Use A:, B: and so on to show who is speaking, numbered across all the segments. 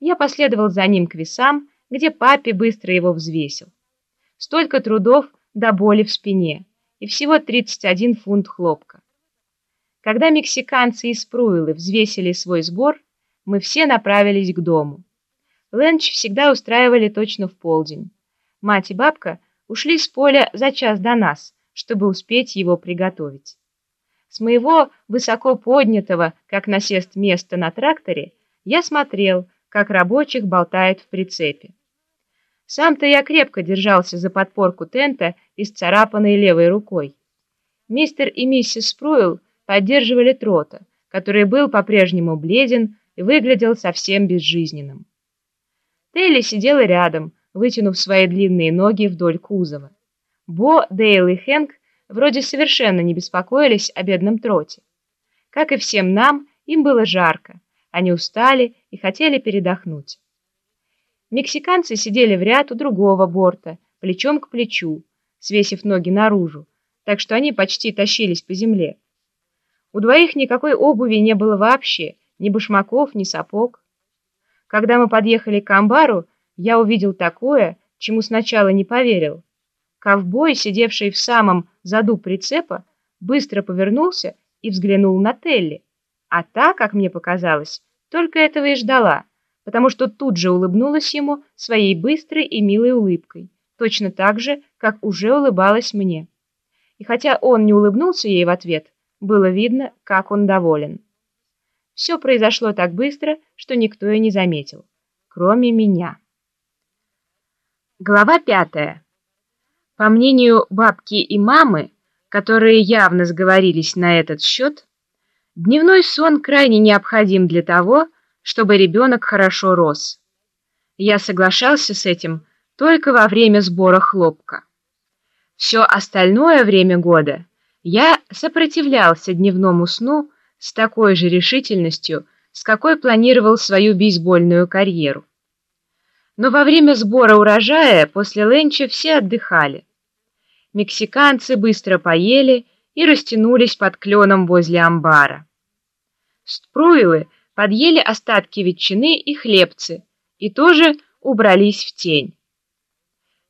A: Я последовал за ним к весам, где папе быстро его взвесил. Столько трудов до боли в спине и всего 31 фунт хлопка. Когда мексиканцы из Пруилы взвесили свой сбор, мы все направились к дому. Ленч всегда устраивали точно в полдень. Мать и бабка ушли с поля за час до нас, чтобы успеть его приготовить. С моего высоко поднятого, как насест места на тракторе, я смотрел, как рабочих болтает в прицепе. Сам-то я крепко держался за подпорку тента и с царапанной левой рукой. Мистер и миссис Спруил поддерживали трота, который был по-прежнему бледен и выглядел совсем безжизненным. Телли сидела рядом, вытянув свои длинные ноги вдоль кузова. Бо, Дейл и Хэнк вроде совершенно не беспокоились о бедном троте. Как и всем нам, им было жарко, они устали и хотели передохнуть. Мексиканцы сидели в ряд у другого борта, плечом к плечу, свесив ноги наружу, так что они почти тащились по земле. У двоих никакой обуви не было вообще, ни башмаков, ни сапог. Когда мы подъехали к амбару, я увидел такое, чему сначала не поверил. Ковбой, сидевший в самом заду прицепа, быстро повернулся и взглянул на Телли, а та, как мне показалось, только этого и ждала потому что тут же улыбнулась ему своей быстрой и милой улыбкой, точно так же, как уже улыбалась мне. И хотя он не улыбнулся ей в ответ, было видно, как он доволен. Все произошло так быстро, что никто и не заметил, кроме меня. Глава пятая. По мнению бабки и мамы, которые явно сговорились на этот счет, дневной сон крайне необходим для того, чтобы ребенок хорошо рос. Я соглашался с этим только во время сбора хлопка. Все остальное время года я сопротивлялся дневному сну с такой же решительностью, с какой планировал свою бейсбольную карьеру. Но во время сбора урожая после ленча все отдыхали. Мексиканцы быстро поели и растянулись под кленом возле амбара. Спруилы подъели остатки ветчины и хлебцы и тоже убрались в тень.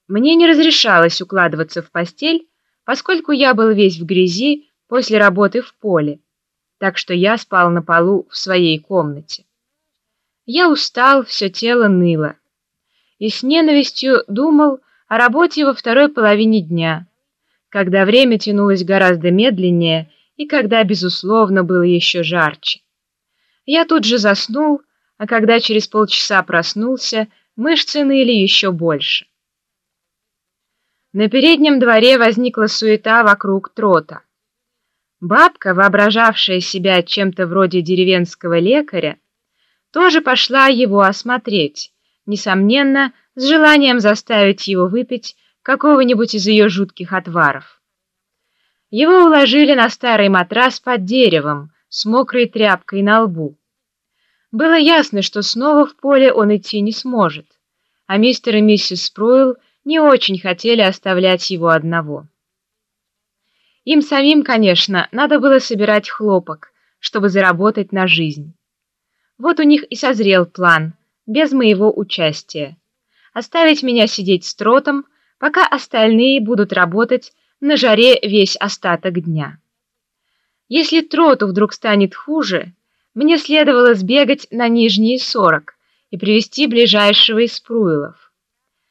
A: Мне не разрешалось укладываться в постель, поскольку я был весь в грязи после работы в поле, так что я спал на полу в своей комнате. Я устал, все тело ныло, и с ненавистью думал о работе во второй половине дня, когда время тянулось гораздо медленнее и когда, безусловно, было еще жарче. Я тут же заснул, а когда через полчаса проснулся, мышцы ныли еще больше. На переднем дворе возникла суета вокруг трота. Бабка, воображавшая себя чем-то вроде деревенского лекаря, тоже пошла его осмотреть, несомненно, с желанием заставить его выпить какого-нибудь из ее жутких отваров. Его уложили на старый матрас под деревом, с мокрой тряпкой на лбу. Было ясно, что снова в поле он идти не сможет, а мистер и миссис Спруил не очень хотели оставлять его одного. Им самим, конечно, надо было собирать хлопок, чтобы заработать на жизнь. Вот у них и созрел план, без моего участия. Оставить меня сидеть с тротом, пока остальные будут работать на жаре весь остаток дня. Если троту вдруг станет хуже, мне следовало сбегать на нижние сорок и привести ближайшего из Пруилов.